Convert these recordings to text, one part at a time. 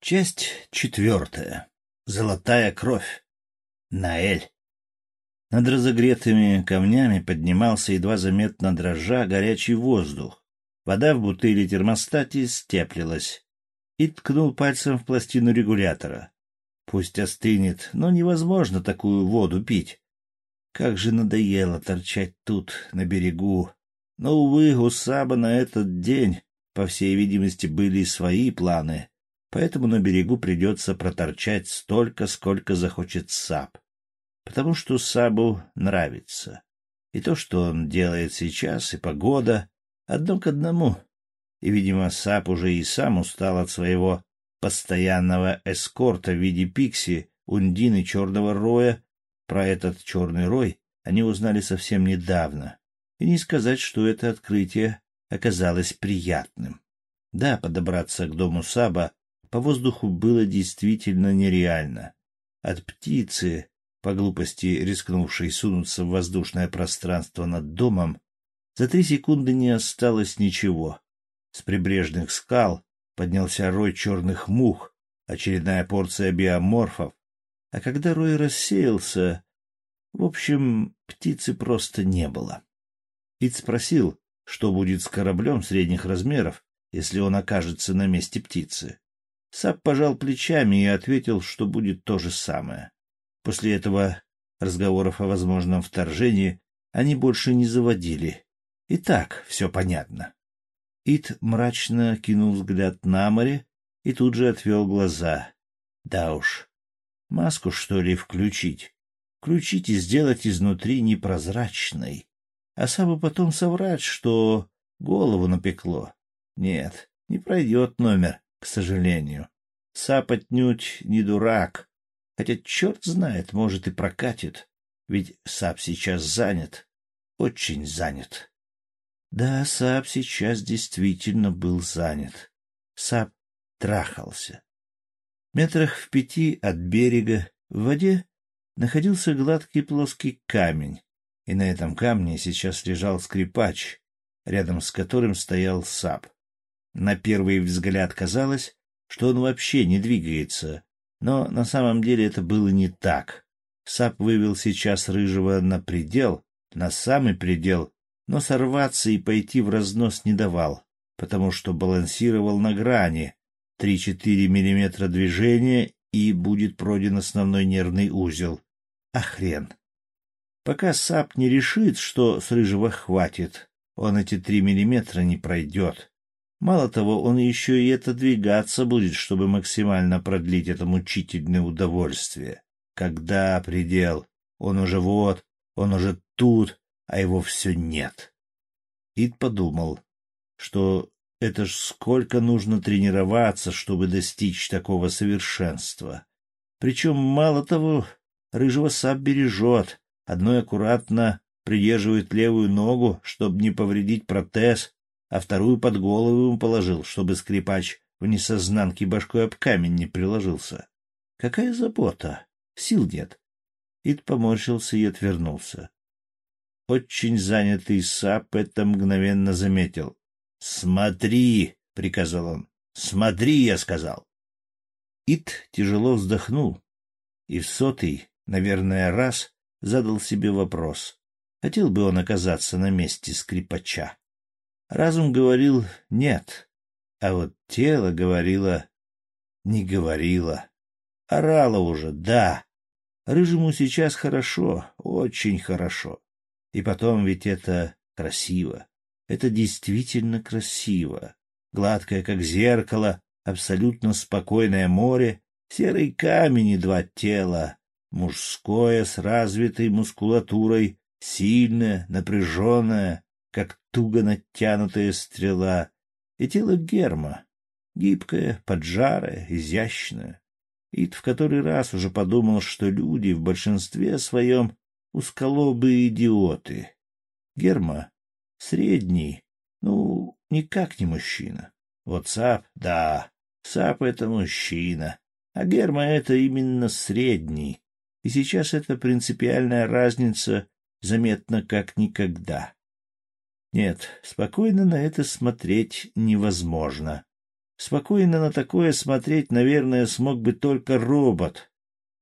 Часть четвертая. Золотая кровь. Наэль. Над разогретыми камнями поднимался едва заметно дрожа горячий воздух. Вода в бутыле термостате степлилась. И ткнул пальцем в пластину регулятора. Пусть остынет, но невозможно такую воду пить. Как же надоело торчать тут, на берегу. Но, увы, у Саба на этот день, по всей видимости, были свои планы — поэтому на берегу придется проторчать столько, сколько захочет Саб, потому что Сабу нравится. И то, что он делает сейчас, и погода — одно к одному. И, видимо, Саб уже и сам устал от своего постоянного эскорта в виде Пикси, Ундины, Черного Роя. Про этот Черный Рой они узнали совсем недавно. И не сказать, что это открытие оказалось приятным. Да, подобраться к дому Саба по воздуху было действительно нереально. От птицы, по глупости рискнувшей сунуться в воздушное пространство над домом, за три секунды не осталось ничего. С прибрежных скал поднялся рой черных мух, очередная порция биоморфов, а когда рой рассеялся, в общем, птицы просто не было. Ид спросил, что будет с кораблем средних размеров, если он окажется на месте птицы. Сап пожал плечами и ответил, что будет то же самое. После этого разговоров о возможном вторжении они больше не заводили. И так все понятно. Ит мрачно кинул взгляд на море и тут же отвел глаза. Да уж, маску, что ли, включить? Включить и сделать изнутри непрозрачной. А Сабу потом соврать, что голову напекло. Нет, не пройдет номер к сожалению. Сап отнюдь не дурак, хотя черт знает, может и прокатит, ведь Сап сейчас занят, очень занят. Да, Сап сейчас действительно был занят. Сап трахался. Метрах в пяти от берега в воде находился гладкий плоский камень, и на этом камне сейчас лежал скрипач, рядом с которым стоял Сап. На первый взгляд казалось, что он вообще не двигается, но на самом деле это было не так. Сап вывел сейчас Рыжего на предел, на самый предел, но сорваться и пойти в разнос не давал, потому что балансировал на грани. Три-четыре миллиметра движения, и будет пройден основной нервный узел. А хрен. Пока Сап не решит, что с Рыжего хватит, он эти три миллиметра не пройдет. Мало того, он еще и отодвигаться будет, чтобы максимально продлить это мучительное удовольствие. Когда предел? Он уже вот, он уже тут, а его все нет. Ид подумал, что это ж сколько нужно тренироваться, чтобы достичь такого совершенства. Причем, мало того, рыжего сап бережет, одной аккуратно придерживает левую ногу, чтобы не повредить протез, а вторую под голову ему положил, чтобы скрипач в несознанке башкой об камень не приложился. Какая забота! Сил нет. Ид поморщился и отвернулся. Очень занятый Сап это мгновенно заметил. — Смотри! — приказал он. — Смотри, я сказал. Ид тяжело вздохнул и в сотый, наверное, раз задал себе вопрос. Хотел бы он оказаться на месте скрипача. Разум говорил «нет», а вот тело говорило «не говорило». Орало уже «да». Рыжему сейчас хорошо, очень хорошо. И потом ведь это красиво. Это действительно красиво. Гладкое, как зеркало, абсолютно спокойное море, серый камень и два тела, мужское с развитой мускулатурой, сильное, напряженное, как туго натянутая стрела, и тело Герма, гибкое, поджарое, изящное. Ид в который раз уже подумал, что люди в большинстве своем узколобые идиоты. Герма — средний, ну, никак не мужчина. Вот Сап — да, Сап — это мужчина, а Герма — это именно средний. И сейчас эта принципиальная разница заметна как никогда. Нет, спокойно на это смотреть невозможно. Спокойно на такое смотреть, наверное, смог бы только робот.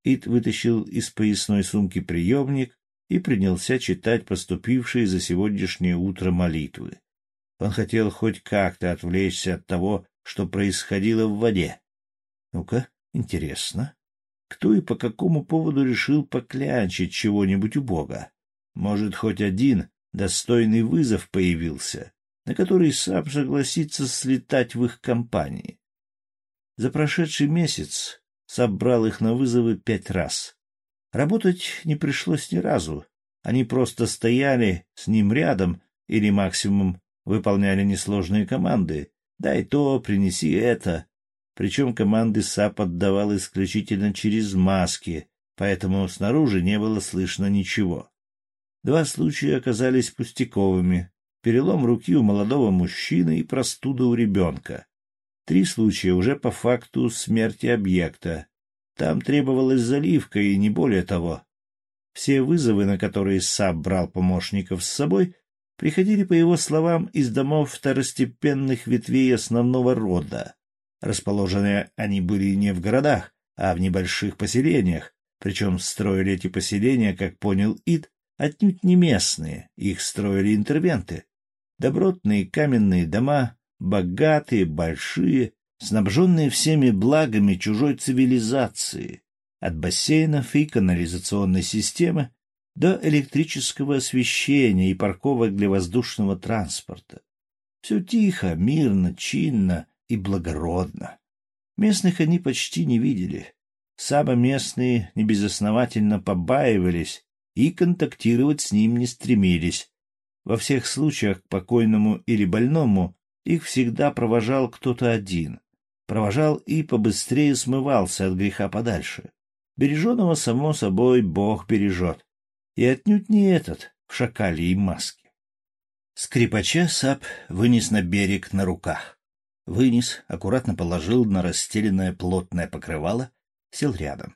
Ит вытащил из поясной сумки приемник и принялся читать поступившие за сегодняшнее утро молитвы. Он хотел хоть как-то отвлечься от того, что происходило в воде. Ну-ка, интересно, кто и по какому поводу решил поклянчить чего-нибудь у Бога? Может, хоть один достойный вызов появился, на который сам согласится слетать в их компании. За прошедший месяц собрал их на вызовы пять раз. Работать не пришлось ни разу. Они просто стояли с ним рядом или максимум выполняли несложные команды. «Дай то, принеси это». Причем команды САП отдавал исключительно через маски, поэтому снаружи не было слышно ничего. Два случая оказались пустяковыми, перелом руки у молодого мужчины и простуда у ребенка. Три случая уже по факту смерти объекта. Там требовалась заливка и не более того. Все вызовы, на которые САП брал помощников с собой, приходили, по его словам, из домов второстепенных ветвей основного рода. Расположены они были не в городах, а в небольших поселениях, причем строили эти поселения, как понял Ид, отнюдь не местные, их строили интервенты. Добротные каменные дома, богатые, большие, снабженные всеми благами чужой цивилизации, от бассейнов и канализационной системы до электрического освещения и парковок для воздушного транспорта. Все тихо, мирно, чинно и благородно. Местных они почти не видели. Самые местные небезосновательно побаивались и контактировать с ним не стремились, во всех случаях к покойному или больному их всегда провожал кто-то один. Провожал и побыстрее смывался от греха подальше. Береженого, само собой, Бог бережет. И отнюдь не этот в шакале и маске. Скрипача Сап вынес на берег на руках. Вынес, аккуратно положил на расстеленное плотное покрывало, сел рядом.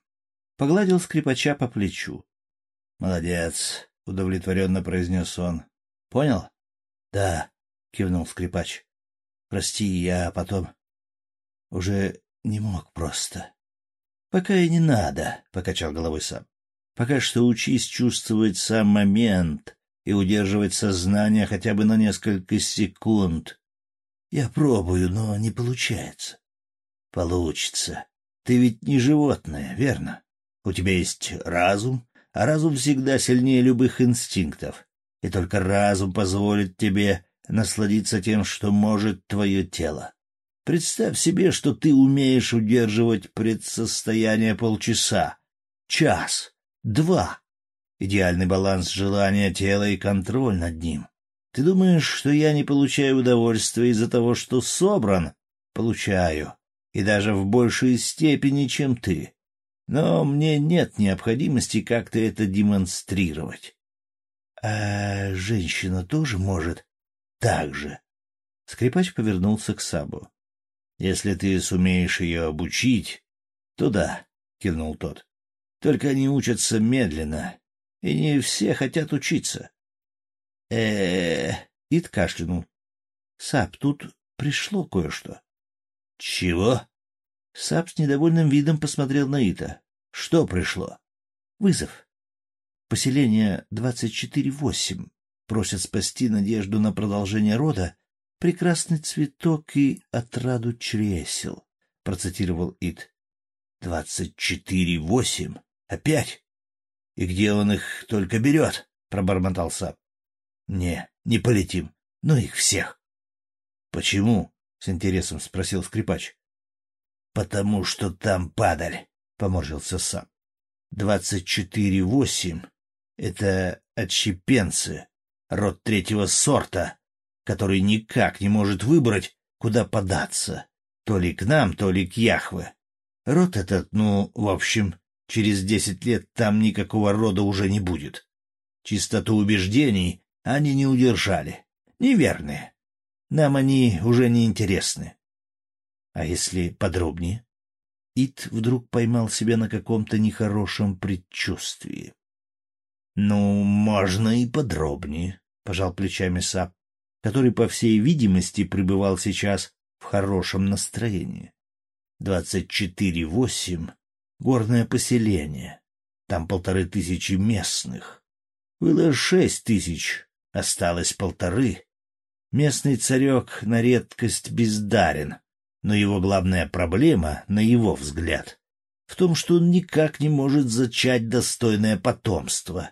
Погладил скрипача по плечу. — Молодец, — удовлетворенно произнес он. Понял? — Да, — кивнул скрипач. — Прости, я потом... Уже не мог просто. — Пока и не надо, — покачал головой сам. — Пока что учись чувствовать сам момент и удерживать сознание хотя бы на несколько секунд. Я пробую, но не получается. — Получится. Ты ведь не животное, верно? У тебя есть разум, а разум всегда сильнее любых инстинктов и только разум позволит тебе насладиться тем, что может твое тело. Представь себе, что ты умеешь удерживать предсостояние полчаса, час, два. Идеальный баланс желания тела и контроль над ним. Ты думаешь, что я не получаю удовольствия из-за того, что собран? Получаю. И даже в большей степени, чем ты. Но мне нет необходимости как-то это демонстрировать. А женщина тоже может так же? Скрипач повернулся к Сабу. — Если ты сумеешь ее обучить, то да, — кивнул тот. — Только они учатся медленно, и не все хотят учиться. э э Ид кашлянул. — Саб, тут пришло кое-что. — Чего? Саб с недовольным видом посмотрел на Ита. — Что пришло? — Вызов. Поселение 24-8 просят спасти надежду на продолжение рода, прекрасный цветок и отраду чресел, — процитировал Ид. — Двадцать четыре восемь? Опять? И где он их только берет? — пробормотал Сап. — Не, не полетим. Ну их всех. — Почему? — с интересом спросил скрипач. — Потому что там падаль, — поморщился Сап. — Двадцать четыре восемь это отщепенцы, род третьего сорта, который никак не может выбрать, куда податься, то ли к нам, то ли к Яхве. Род этот, ну, в общем, через десять лет там никакого рода уже не будет. Чистоту убеждений они не удержали. Неверные. Нам они уже не интересны. А если подробнее? Ит вдруг поймал себя на каком-то нехорошем предчувствии. — Ну, можно и подробнее, — пожал плечами Сап, который, по всей видимости, пребывал сейчас в хорошем настроении. Двадцать четыре восемь — горное поселение. Там полторы тысячи местных. Было шесть тысяч, осталось полторы. Местный царек на редкость бездарен, но его главная проблема, на его взгляд, в том, что он никак не может зачать достойное потомство.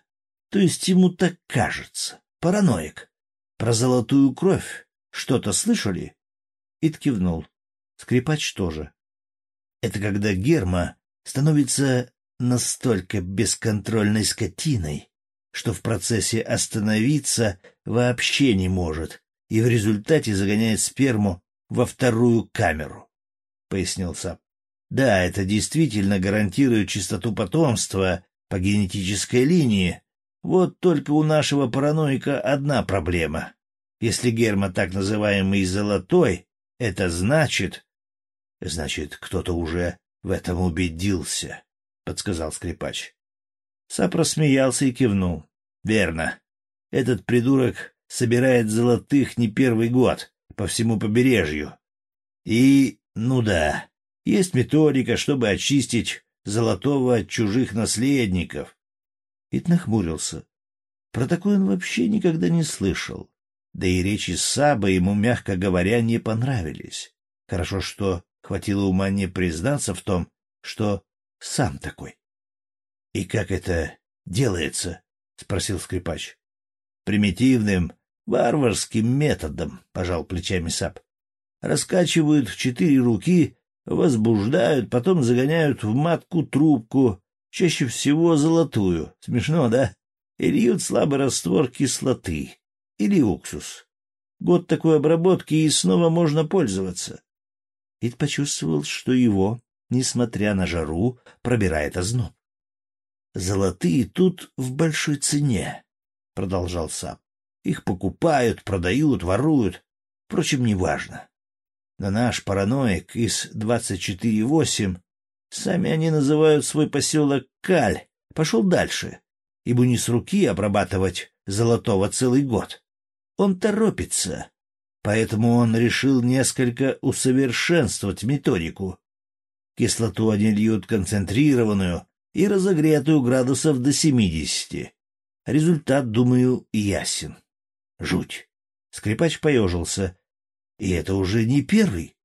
То есть ему так кажется. Параноик. Про золотую кровь что-то слышали? Ид кивнул. Скрипач тоже. Это когда Герма становится настолько бесконтрольной скотиной, что в процессе остановиться вообще не может, и в результате загоняет сперму во вторую камеру, — пояснил Сап. Да, это действительно гарантирует чистоту потомства по генетической линии. Вот только у нашего параноика одна проблема. Если герма так называемый «золотой», это значит... Значит, кто-то уже в этом убедился, — подсказал скрипач. Сап рассмеялся и кивнул. — Верно. Этот придурок собирает золотых не первый год по всему побережью. И, ну да, есть методика, чтобы очистить золотого от чужих наследников. Ит нахмурился. Про такое он вообще никогда не слышал. Да и речи Саба ему, мягко говоря, не понравились. Хорошо, что хватило ума не признаться в том, что сам такой. — И как это делается? — спросил скрипач. — Примитивным, варварским методом, — пожал плечами Саб. Раскачивают в четыре руки, возбуждают, потом загоняют в матку трубку, чаще всего золотую. Смешно, да? И льют слабый раствор кислоты или уксус. Год такой обработки, и снова можно пользоваться. Ид почувствовал, что его, несмотря на жару, пробирает озноб. «Золотые тут в большой цене», — продолжал Сап. «Их покупают, продают, воруют. Впрочем, неважно. Но наш параноик из 24-8, сами они называют свой поселок Каль, пошел дальше, ибо не с руки обрабатывать золотого целый год. Он торопится, поэтому он решил несколько усовершенствовать методику. Кислоту они льют концентрированную и разогретую градусов до семидесяти. Результат, думаю, ясен. Жуть. Скрипач поежился. И это уже не первый.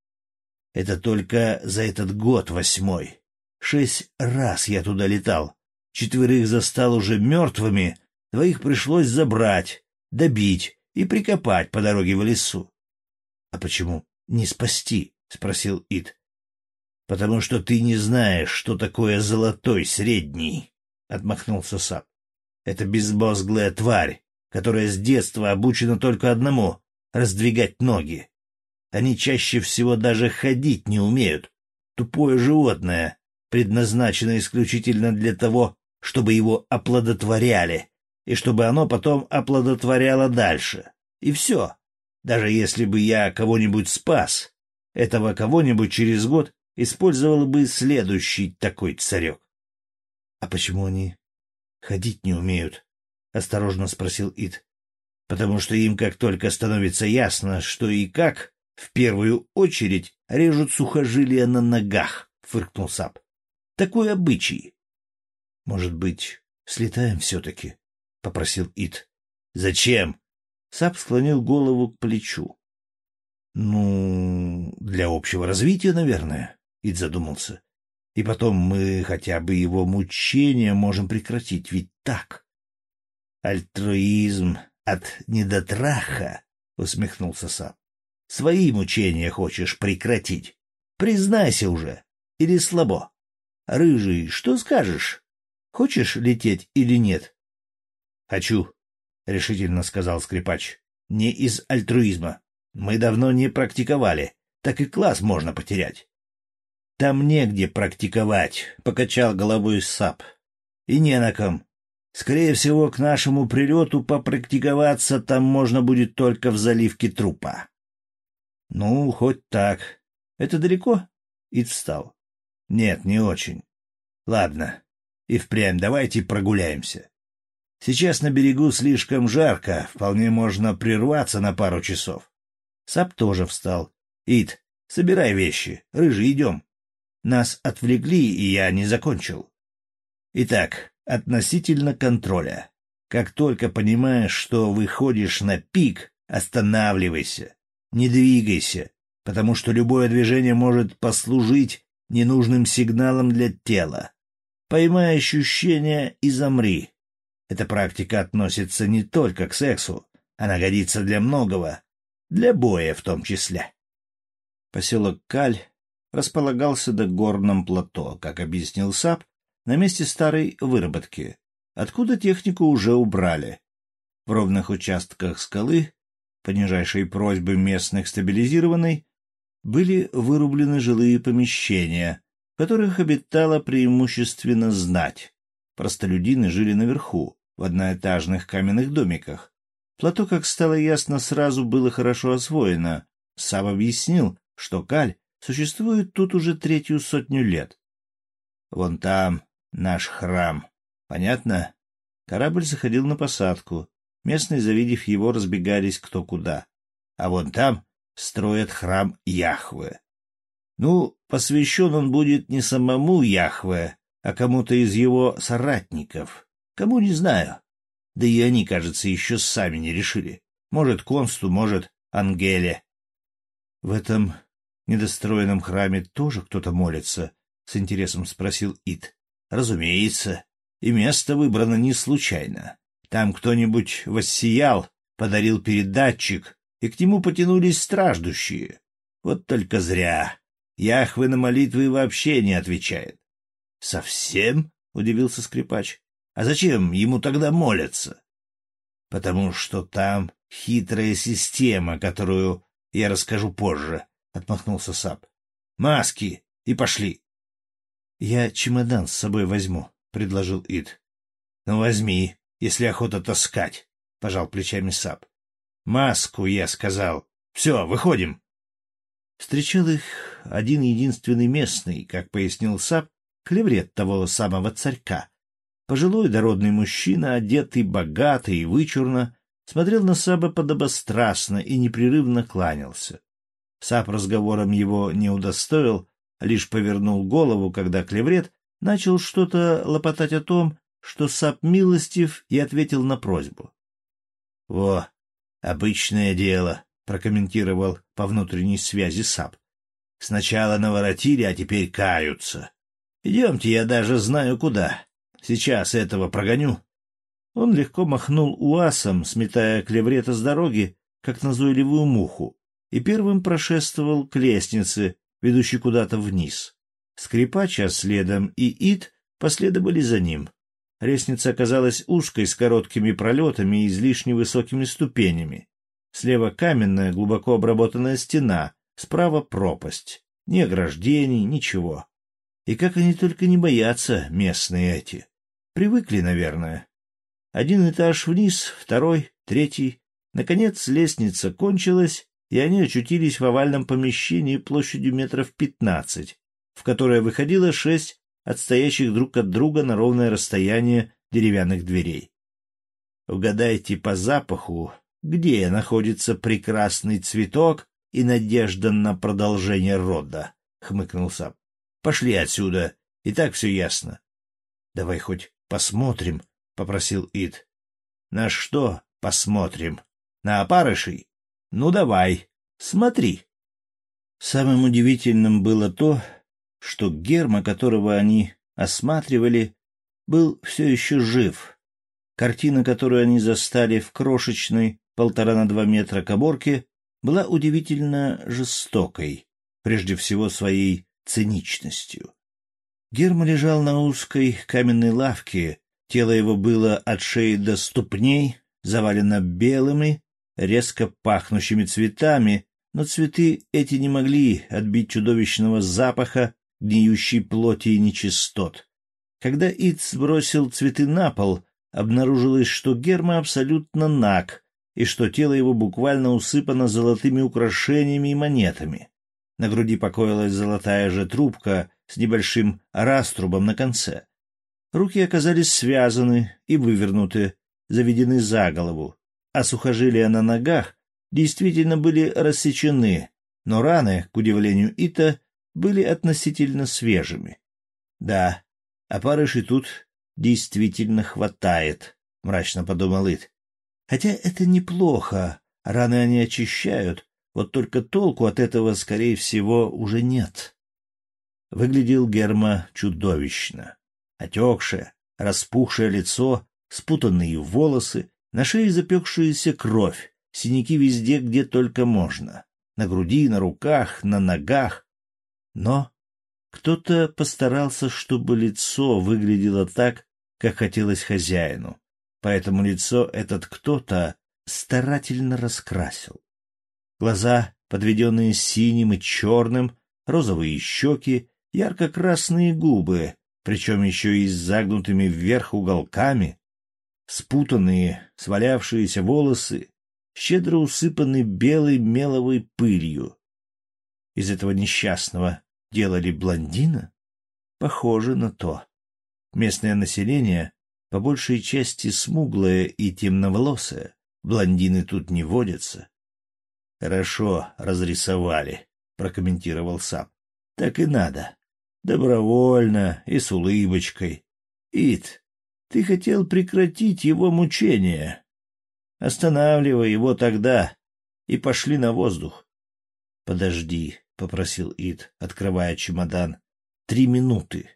Это только за этот год восьмой. Шесть раз я туда летал. Четверых застал уже мертвыми, двоих пришлось забрать, добить и прикопать по дороге в лесу. — А почему не спасти? — спросил Ид. — Потому что ты не знаешь, что такое золотой средний, — отмахнулся Сап. — Это безмозглая тварь, которая с детства обучена только одному — раздвигать ноги. Они чаще всего даже ходить не умеют. Тупое животное, предназначенное исключительно для того, чтобы его оплодотворяли, и чтобы оно потом оплодотворяло дальше. И все. Даже если бы я кого-нибудь спас, этого кого-нибудь через год использовал бы следующий такой царек. — А почему они ходить не умеют? — осторожно спросил Ид. — Потому что им как только становится ясно, что и как, в первую очередь режут сухожилия на ногах, — фыркнул Сап. — Такой обычай. — Может быть, слетаем все-таки? — попросил Ит. «Зачем?» Сап склонил голову к плечу. «Ну, для общего развития, наверное», — Ит задумался. «И потом мы хотя бы его мучения можем прекратить, ведь так?» «Альтруизм от недотраха», — усмехнулся Сап. «Свои мучения хочешь прекратить? Признайся уже. Или слабо? Рыжий, что скажешь? Хочешь лететь или нет?» «Хочу», — решительно сказал скрипач. «Не из альтруизма. Мы давно не практиковали. Так и класс можно потерять». «Там негде практиковать», — покачал головой Сап. «И не на ком. Скорее всего, к нашему прилету попрактиковаться там можно будет только в заливке трупа». «Ну, хоть так. Это далеко?» Ид встал. «Нет, не очень. Ладно. И впрямь давайте прогуляемся. Сейчас на берегу слишком жарко, вполне можно прерваться на пару часов. Сап тоже встал. Ид, Собирай вещи. Рыжий, идем. Нас отвлекли, и я не закончил. Итак, относительно контроля. Как только понимаешь, что выходишь на пик, останавливайся, не двигайся, потому что любое движение может послужить ненужным сигналом для тела. Поймай ощущения и замри. Эта практика относится не только к сексу, она годится для многого, для боя в том числе. Поселок Каль располагался до горном плато, как объяснил Сап, на месте старой выработки, откуда технику уже убрали. В ровных участках скалы, по нижайшей просьбе местных стабилизированной, были вырублены жилые помещения, в которых обитала преимущественно знать. Простолюдины жили наверху, в одноэтажных каменных домиках. Плато, как стало ясно, сразу было хорошо освоено. Сам объяснил, что Каль существует тут уже третью сотню лет. Вон там наш храм. Понятно? Корабль заходил на посадку. Местные, завидев его, разбегались кто куда. А вон там строят храм Яхве. Ну, посвящен он будет не самому Яхве, а кому-то из его соратников. Кому не знаю. Да и они, кажется, еще сами не решили. Может, Консту, может, Ангеле. В этом недостроенном храме тоже кто-то молится? — с интересом спросил Ит. — Разумеется. И место выбрано не случайно. Там кто-нибудь воссиял, подарил передатчик, и к нему потянулись страждущие. Вот только зря. Яхве на молитвы вообще не отвечает. — Совсем? — удивился скрипач. — А зачем ему тогда молятся? — Потому что там хитрая система, которую я расскажу позже, — отмахнулся Сап. — Маски! И пошли! — Я чемодан с собой возьму, — предложил Ид. — Ну, возьми, если охота таскать, — пожал плечами Сап. — Маску, я сказал. Все, выходим. Встречал их один единственный местный, как пояснил Сап, клеврет того самого царька. Пожилой дородный мужчина, одетый богато и вычурно, смотрел на Саба подобострастно и непрерывно кланялся. Сап разговором его не удостоил, лишь повернул голову, когда клеврет начал что-то лопотать о том, что Сап милостив, и ответил на просьбу. — Во, обычное дело, — прокомментировал по внутренней связи Сап. — Сначала наворотили, а теперь каются. Идемте, я даже знаю куда. Сейчас этого прогоню. Он легко махнул уасом, сметая клеврета с дороги, как назойливую муху, и первым прошествовал к лестнице, ведущей куда-то вниз. Скрипач, а следом и Ит последовали за ним. Лестница оказалась узкой, с короткими пролетами и излишне высокими ступенями. Слева каменная, глубоко обработанная стена, справа пропасть. Ни ограждений, ничего. И как они только не боятся, местные эти. Привыкли, наверное. Один этаж вниз, второй, третий. Наконец лестница кончилась, и они очутились в овальном помещении площадью метров пятнадцать, в которое выходило шесть отстоящих друг от друга на ровное расстояние деревянных дверей. Угадайте по запаху, где находится прекрасный цветок и надежда на продолжение рода, — хмыкнул Сап. — Пошли отсюда, и так все ясно. — Давай хоть посмотрим, — попросил Ид. — На что посмотрим? На опарышей? Ну, давай, смотри. Самым удивительным было то, что Герма, которого они осматривали, был все еще жив. Картина, которую они застали в крошечной полтора на два метра коборке, была удивительно жестокой, прежде всего своей циничностью. Герма лежал на узкой каменной лавке, тело его было от шеи до ступней, завалено белыми, резко пахнущими цветами, но цветы эти не могли отбить чудовищного запаха гниющей плоти и нечистот. Когда Иц сбросил цветы на пол, обнаружилось, что Герма абсолютно наг, и что тело его буквально усыпано золотыми украшениями и монетами. На груди покоилась золотая же трубка с небольшим раструбом на конце. Руки оказались связаны и вывернуты, заведены за голову, а сухожилия на ногах действительно были рассечены, но раны, к удивлению Ита, были относительно свежими. Да, опарышей тут действительно хватает, — мрачно подумал Ит. Хотя это неплохо, раны они очищают, вот только толку от этого, скорее всего, уже нет. Выглядел Герма чудовищно. Отекшее, распухшее лицо, спутанные волосы, на шее запекшаяся кровь, синяки везде, где только можно. На груди, на руках, на ногах. Но кто-то постарался, чтобы лицо выглядело так, как хотелось хозяину. Поэтому лицо этот кто-то старательно раскрасил. Глаза, подведенные синим и черным, розовые щеки, ярко-красные губы, причем еще и с загнутыми вверх уголками, спутанные, свалявшиеся волосы, щедро усыпаны белой меловой пылью. Из этого несчастного делали блондина? Похоже на то. Местное население по большей части смуглое и темноволосое, блондины тут не водятся. — Хорошо разрисовали, — прокомментировал сам. — Так и надо. Добровольно и с улыбочкой. Ит, ты хотел прекратить его мучения. Останавливай его тогда и пошли на воздух. — Подожди, — попросил Ит, открывая чемодан. — Три минуты.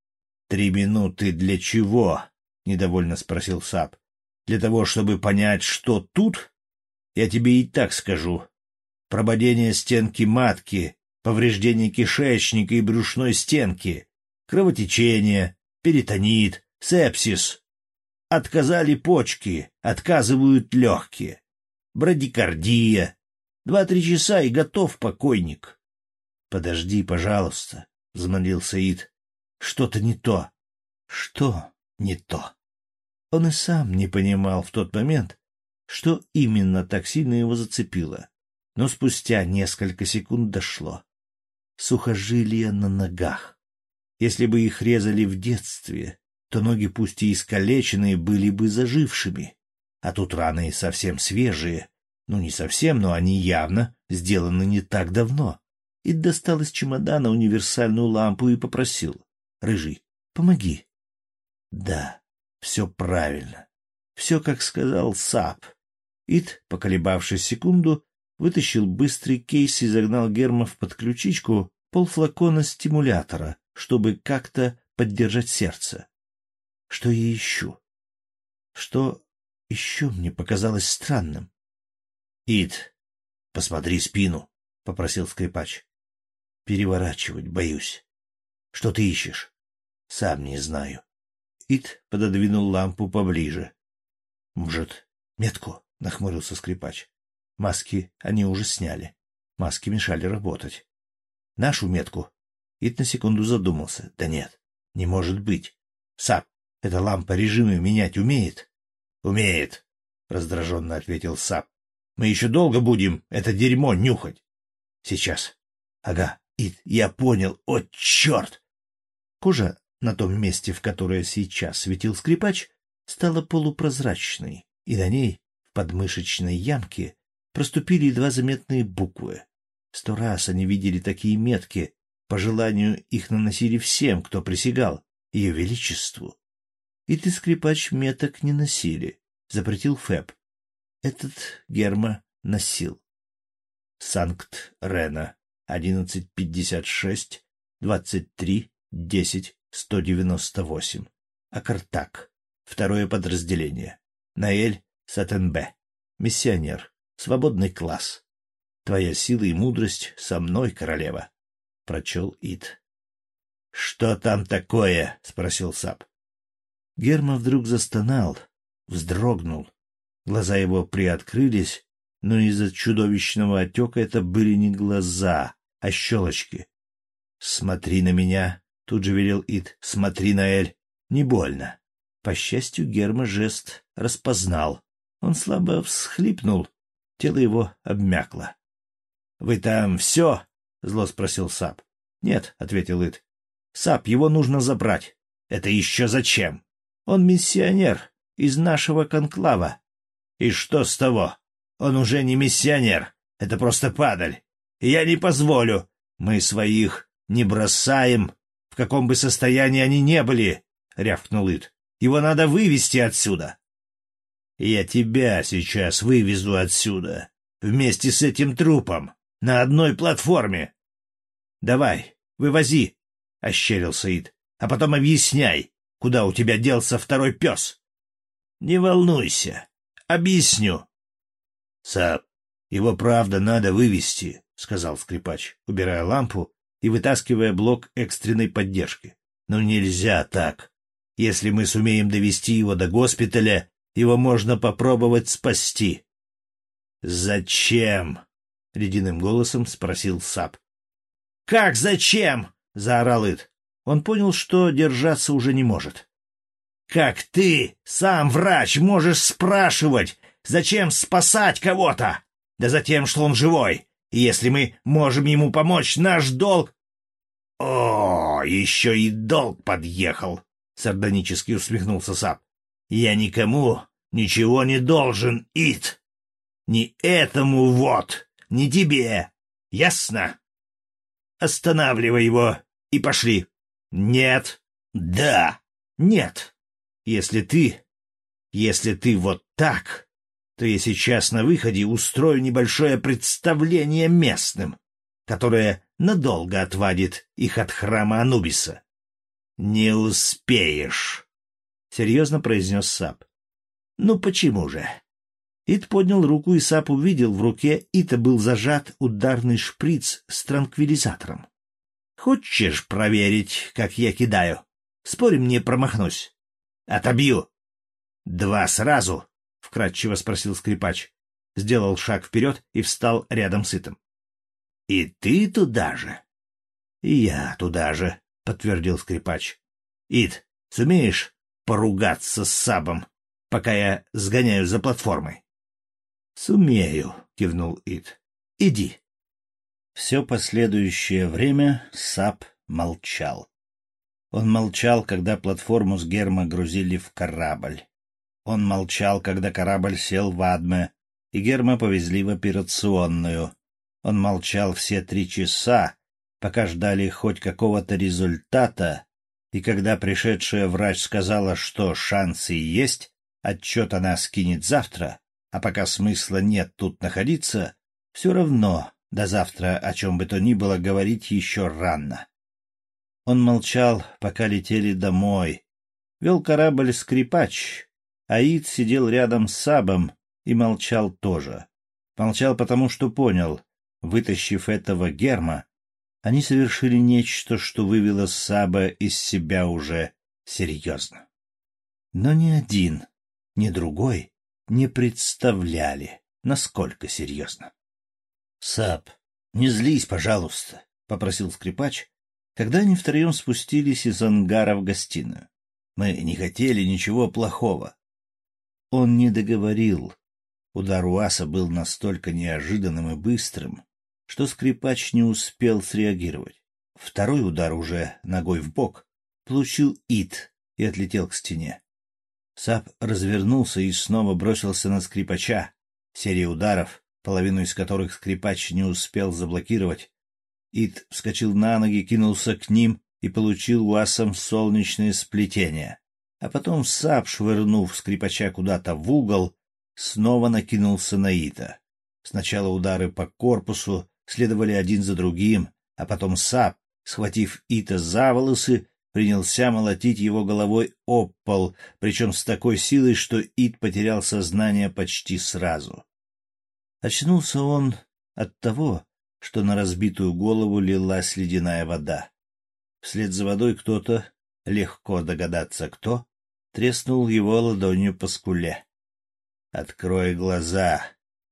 — Три минуты для чего? — недовольно спросил Сап. — Для того, чтобы понять, что тут? Я тебе и так скажу. Прободение стенки матки, повреждение кишечника и брюшной стенки, кровотечение, перитонит, Сепсис. Отказали почки, отказывают легкие. Брадикардия. Два-три часа и готов покойник. — Подожди, пожалуйста, — взмолился Ид. — Что-то не то. — Что не то? Он и сам не понимал в тот момент, что именно так сильно его зацепило. Но спустя несколько секунд дошло. Сухожилия на ногах. Если бы их резали в детстве, то ноги пусть и искалеченные были бы зажившими. А тут раны совсем свежие. Ну, не совсем, но они явно сделаны не так давно. И достал из чемодана универсальную лампу и попросил. — Рыжий, помоги. — Да, все правильно. Все, как сказал Сап. Ит, поколебавшись секунду, вытащил быстрый кейс и загнал Гермов под ключичку полфлакона стимулятора, чтобы как-то поддержать сердце что я ищу. Что еще мне показалось странным. — Ид, посмотри спину, — попросил скрипач. — Переворачивать боюсь. — Что ты ищешь? — Сам не знаю. Ид пододвинул лампу поближе. — Может, метку? — нахмурился скрипач. Маски они уже сняли. Маски мешали работать. — Нашу метку? Ид на секунду задумался. — Да нет, не может быть. — Сап, эта лампа режимы менять умеет? — Умеет, — раздраженно ответил Сап. — Мы еще долго будем это дерьмо нюхать. — Сейчас. — Ага, Ид, я понял. О, черт! Кожа на том месте, в которое сейчас светил скрипач, стала полупрозрачной, и на ней, в подмышечной ямке, проступили едва заметные буквы. Сто раз они видели такие метки, по желанию их наносили всем, кто присягал, ее величеству. И ты, скрипач, меток не носили, — запретил Фэб. Этот Герма носил. Санкт-Рена, 1156, 23, 10, 198. Акартак. Второе подразделение. Наэль Сатенбе. Миссионер. Свободный класс. Твоя сила и мудрость со мной, королева. Прочел Ид. — Что там такое? — спросил Сап. Герма вдруг застонал, вздрогнул. Глаза его приоткрылись, но из-за чудовищного отека это были не глаза, а щелочки. — Смотри на меня, — тут же велел Ид, — смотри на Эль. Не больно. По счастью, Герма жест распознал. Он слабо всхлипнул, тело его обмякло. — Вы там все? — зло спросил Сап. — Нет, — ответил Ид. — Сап, его нужно забрать. — Это еще зачем? Он миссионер из нашего конклава. И что с того? Он уже не миссионер. Это просто падаль. я не позволю. Мы своих не бросаем, в каком бы состоянии они не были, — рявкнул Ит. Его надо вывести отсюда. Я тебя сейчас вывезу отсюда, вместе с этим трупом, на одной платформе. Давай, вывози, — ощерился Ит, — а потом объясняй, куда у тебя делся второй пес. Не волнуйся, объясню. Сап, его правда надо вывести, — сказал скрипач, убирая лампу и вытаскивая блок экстренной поддержки. Но нельзя так. Если мы сумеем довести его до госпиталя, его можно попробовать спасти. «Зачем?» — ледяным голосом спросил Сап. «Как зачем?» — заорал Ит. Он понял, что держаться уже не может. «Как ты, сам врач, можешь спрашивать, зачем спасать кого-то? Да за тем, что он живой. И если мы можем ему помочь, наш долг...» «О, еще и долг подъехал!» — сардонически усмехнулся Сап. «Я никому ничего не должен, Ит. Ни этому вот, ни тебе. Ясно? Останавливай его и пошли. Нет. Да. Нет. Если ты... Если ты вот так, то я сейчас на выходе устрою небольшое представление местным, которое надолго отвадит их от храма Анубиса. «Не успеешь», — серьезно произнес Сап. «Ну почему же?» Ит поднял руку, и Сап увидел в руке Ита был зажат ударный шприц с транквилизатором. «Хочешь проверить, как я кидаю? Спорим, не промахнусь. Отобью». «Два сразу?» — вкратчиво спросил скрипач. Сделал шаг вперед и встал рядом с Итом. «И ты туда же?» «И я туда же», — подтвердил скрипач. — Ид, сумеешь поругаться с Сабом, пока я сгоняю за платформой? — Сумею, — кивнул Ид. — Иди. Все последующее время Саб молчал. Он молчал, когда платформу с Герма грузили в корабль. Он молчал, когда корабль сел в Адме, и Герма повезли в операционную. Он молчал все три часа, пока ждали хоть какого-то результата, и когда пришедшая врач сказала, что шансы есть, отчет она скинет завтра, а пока смысла нет тут находиться, все равно до завтра о чем бы то ни было говорить еще рано. Он молчал, пока летели домой. Вел корабль скрипач. Аид сидел рядом с Сабом и молчал тоже. Молчал потому, что понял, вытащив этого Герма, они совершили нечто, что вывело Саба из себя уже серьезно. Но ни один, ни другой не представляли, насколько серьезно. — Саб, не злись, пожалуйста, — попросил скрипач, когда они втроем спустились из ангара в гостиную. Мы не хотели ничего плохого. Он не договорил. Удар Уаса был настолько неожиданным и быстрым, что скрипач не успел среагировать. Второй удар уже ногой в бок получил Ит и отлетел к стене. Сап развернулся и снова бросился на скрипача. Серия ударов, половину из которых скрипач не успел заблокировать. Ит вскочил на ноги, кинулся к ним и получил уасом солнечное сплетение. А потом Сап, швырнув скрипача куда-то в угол, снова накинулся на Ита. Сначала удары по корпусу, следовали один за другим, а потом Сап, схватив Ита за волосы, принялся молотить его головой об пол, причем с такой силой, что Ит потерял сознание почти сразу. Очнулся он от того, что на разбитую голову лилась ледяная вода. Вслед за водой кто-то, легко догадаться кто, треснул его ладонью по скуле. — Открой глаза,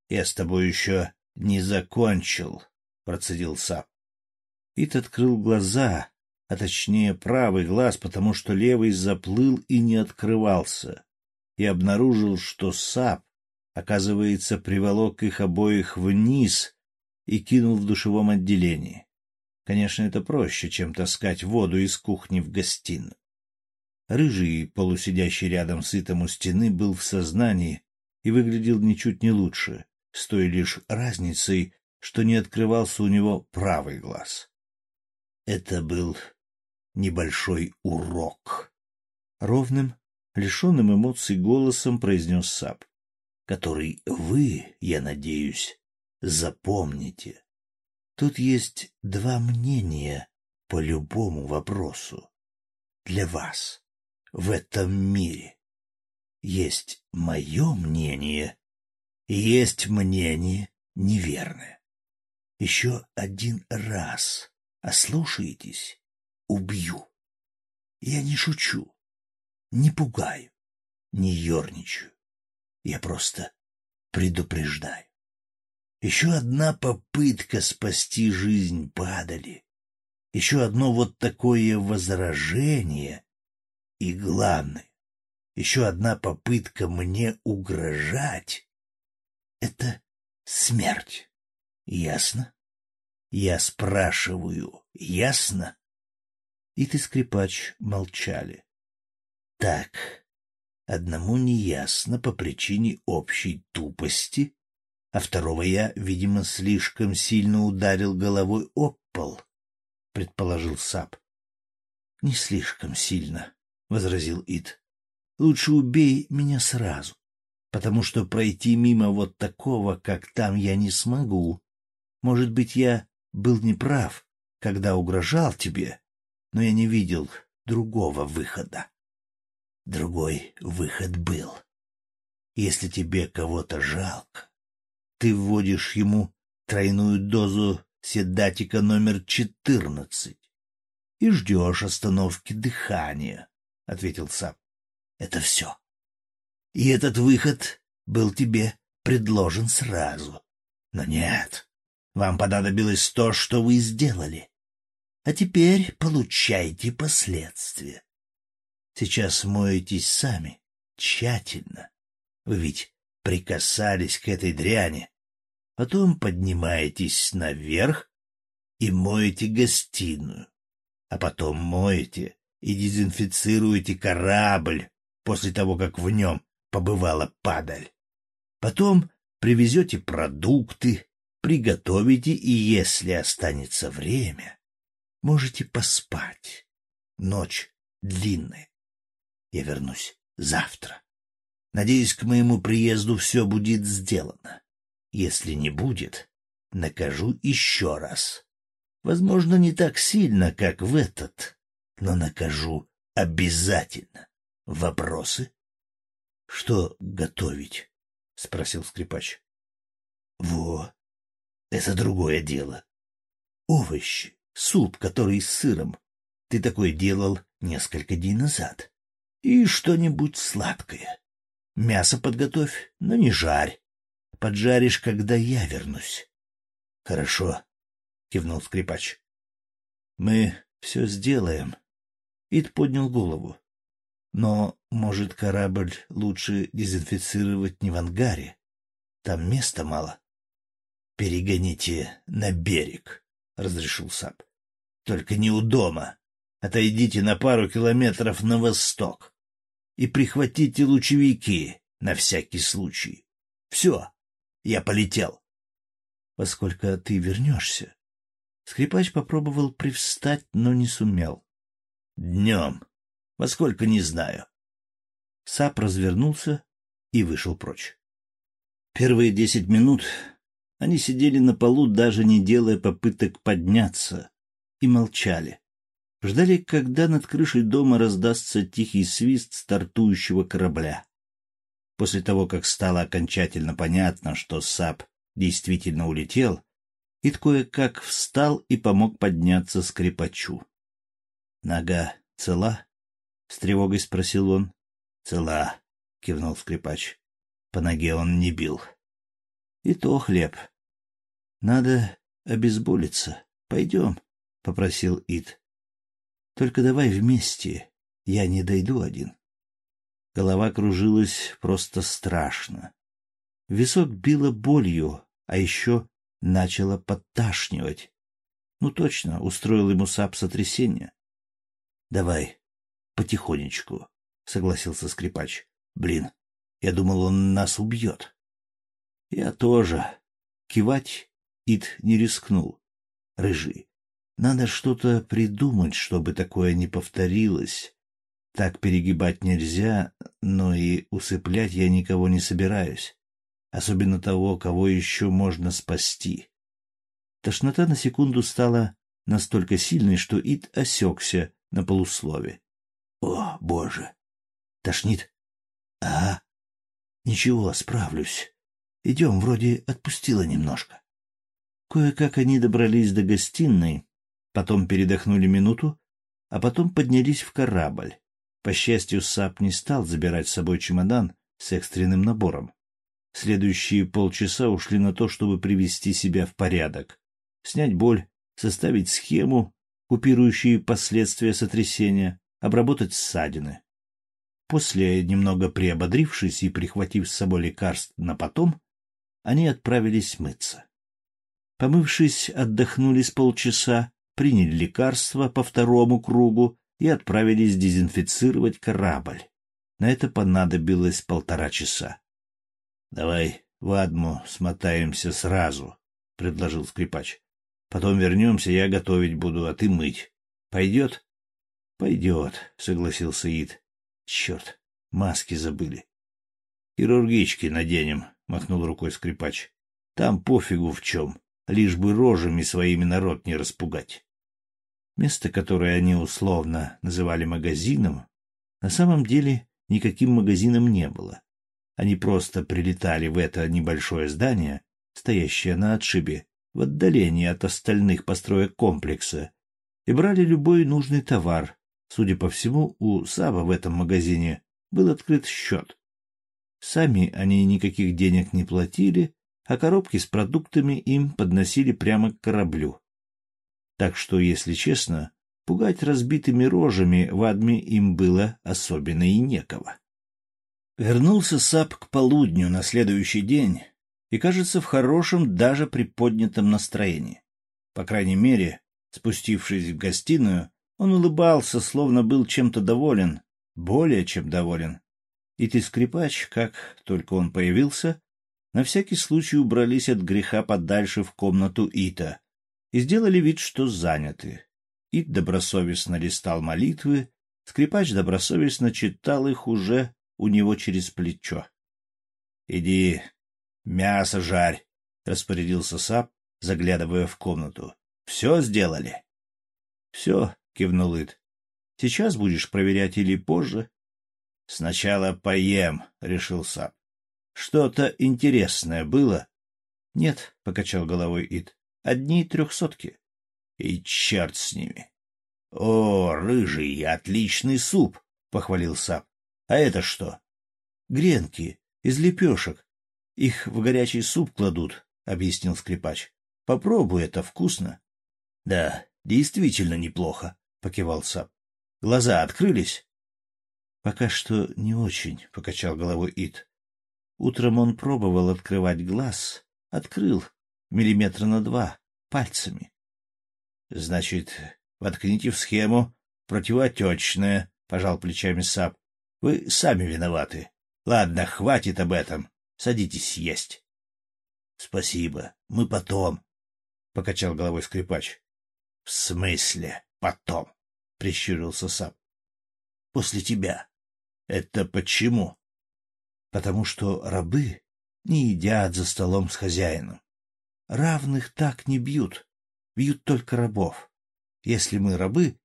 я с тобой еще — Не закончил, — процедил Сап. Ит открыл глаза, а точнее правый глаз, потому что левый заплыл и не открывался, и обнаружил, что Сап, оказывается, приволок их обоих вниз и кинул в душевом отделении. Конечно, это проще, чем таскать воду из кухни в гостиную. Рыжий, полусидящий рядом с Итом у стены, был в сознании и выглядел ничуть не лучше с той лишь разницей, что не открывался у него правый глаз. Это был небольшой урок. Ровным, лишенным эмоций голосом произнес Сап, который вы, я надеюсь, запомните. Тут есть два мнения по любому вопросу. Для вас в этом мире есть мое мнение и есть мнение неверное. Еще один раз ослушаетесь, убью. Я не шучу, не пугаю, не ерничаю. Я просто предупреждаю. Еще одна попытка спасти жизнь падали. Еще одно вот такое возражение. И главное, еще одна попытка мне угрожать — это смерть. Ясно? Я спрашиваю, ясно? И ты, скрипач, молчали. Так, одному неясно по причине общей тупости, а второго я, видимо, слишком сильно ударил головой об пол, — предположил Сап. — Не слишком сильно, — возразил Ит. — Лучше убей меня сразу, потому что пройти мимо вот такого, как там, я не смогу. Может быть, я был неправ, когда угрожал тебе, но я не видел другого выхода. Другой выход был. Если тебе кого-то жалко, ты вводишь ему тройную дозу седатика номер четырнадцать и ждешь остановки дыхания, — ответил Сап. — Это все. И этот выход был тебе предложен сразу. Но нет, вам понадобилось то, что вы сделали. А теперь получайте последствия. Сейчас моетесь сами, тщательно. Вы ведь прикасались к этой дряни, Потом поднимаетесь наверх и моете гостиную, а потом моете и дезинфицируете корабль после того, как в нем побывала падаль. Потом привезете продукты, приготовите и, если останется время, можете поспать. Ночь длинная. Я вернусь завтра. Надеюсь, к моему приезду все будет сделано. Если не будет, накажу еще раз. Возможно, не так сильно, как в этот, но накажу обязательно. Вопросы? — Что готовить? — спросил скрипач. — Во, это другое дело. Овощи, суп, который с сыром. Ты такой делал несколько дней назад. И что-нибудь сладкое. Мясо подготовь, но не жарь поджаришь, когда я вернусь. — Хорошо, — кивнул скрипач. — Мы все сделаем. Ид поднял голову. Но, может, корабль лучше дезинфицировать не в ангаре? Там места мало. — Перегоните на берег, — разрешил Сап. — Только не у дома. Отойдите на пару километров на восток. И прихватите лучевики на всякий случай. Все. Я полетел. — Поскольку ты вернешься. Скрипач попробовал привстать, но не сумел. — Днем. Во сколько, не знаю. Сап развернулся и вышел прочь. Первые десять минут они сидели на полу, даже не делая попыток подняться, и молчали. Ждали, когда над крышей дома раздастся тихий свист стартующего корабля. После того, как стало окончательно понятно, что Сап действительно улетел, Ид кое-как встал и помог подняться скрипачу. — Нога цела? — с тревогой спросил он. — Цела, — кивнул скрипач. По ноге он не бил. — И то хлеб. — Надо обезболиться. Пойдем, — попросил Ид. — Только давай вместе, я не дойду один. Голова кружилась просто страшно. Висок било болью, а еще начало подташнивать. Ну точно, устроил ему сап сотрясение. — Давай, потихонечку, — согласился скрипач. — Блин, я думал, он нас убьет. — Я тоже. Кивать Ит не рискнул. Рыжий, надо что-то придумать, чтобы такое не повторилось. Так перегибать нельзя, но и усыплять я никого не собираюсь. Особенно того, кого еще можно спасти. Тошнота на секунду стала настолько сильной, что Ит осекся на полуслове. — О, боже! Тошнит? — А? Ничего, справлюсь. Идем, вроде отпустила немножко. Кое-как они добрались до гостиной, потом передохнули минуту, а потом поднялись в корабль. По счастью, Сап не стал забирать с собой чемодан с экстренным набором. Следующие полчаса ушли на то, чтобы привести себя в порядок, снять боль, составить схему, купирующую последствия сотрясения, обработать ссадины. После, немного приободрившись и прихватив с собой лекарств на потом, они отправились мыться. Помывшись, отдохнули с полчаса, приняли лекарства по второму кругу и отправились дезинфицировать корабль. На это понадобилось полтора часа. — Давай в Адму смотаемся сразу, — предложил скрипач. — Потом вернемся, я готовить буду, а ты мыть. Пойдет? — Пойдет, — согласился Ид. — Черт, маски забыли. — Хирургички наденем, — махнул рукой скрипач. — Там пофигу в чем лишь бы рожами своими народ не распугать. Место, которое они условно называли магазином, на самом деле никаким магазином не было. Они просто прилетали в это небольшое здание, стоящее на отшибе, в отдалении от остальных построек комплекса, и брали любой нужный товар. Судя по всему, у Саба в этом магазине был открыт счет. Сами они никаких денег не платили, а коробки с продуктами им подносили прямо к кораблю. Так что, если честно, пугать разбитыми рожами в Адме им было особенно и некого. Вернулся Сап к полудню на следующий день и, кажется, в хорошем, даже приподнятом настроении. По крайней мере, спустившись в гостиную, он улыбался, словно был чем-то доволен, более чем доволен. И ты, скрипач, как только он появился, на всякий случай убрались от греха подальше в комнату Ита и сделали вид, что заняты. Ит добросовестно листал молитвы, скрипач добросовестно читал их уже у него через плечо. — Иди, мясо жарь, — распорядился Сап, заглядывая в комнату. — Все сделали? — Все, — кивнул Ит. — Сейчас будешь проверять или позже? — Сначала поем, — решил Сап. Что-то интересное было? — Нет, — покачал головой Ид. — Одни трехсотки. — И черт с ними. — О, рыжий, отличный суп! — похвалил Сап. — А это что? — Гренки, из лепешек. Их в горячий суп кладут, — объяснил скрипач. — Попробуй, это вкусно. — Да, действительно неплохо, — покивал Сап. — Глаза открылись? — Пока что не очень, — покачал головой Ид. Утром он пробовал открывать глаз, открыл миллиметра на два пальцами. — Значит, воткните в схему противоотечное, — пожал плечами Сап. — Вы сами виноваты. Ладно, хватит об этом. Садитесь есть. — Спасибо, мы потом, — покачал головой скрипач. — В смысле потом? — прищурился Сап. — После тебя. — Это почему? Потому что рабы не едят за столом с хозяином. Равных так не бьют, бьют только рабов. Если мы рабы,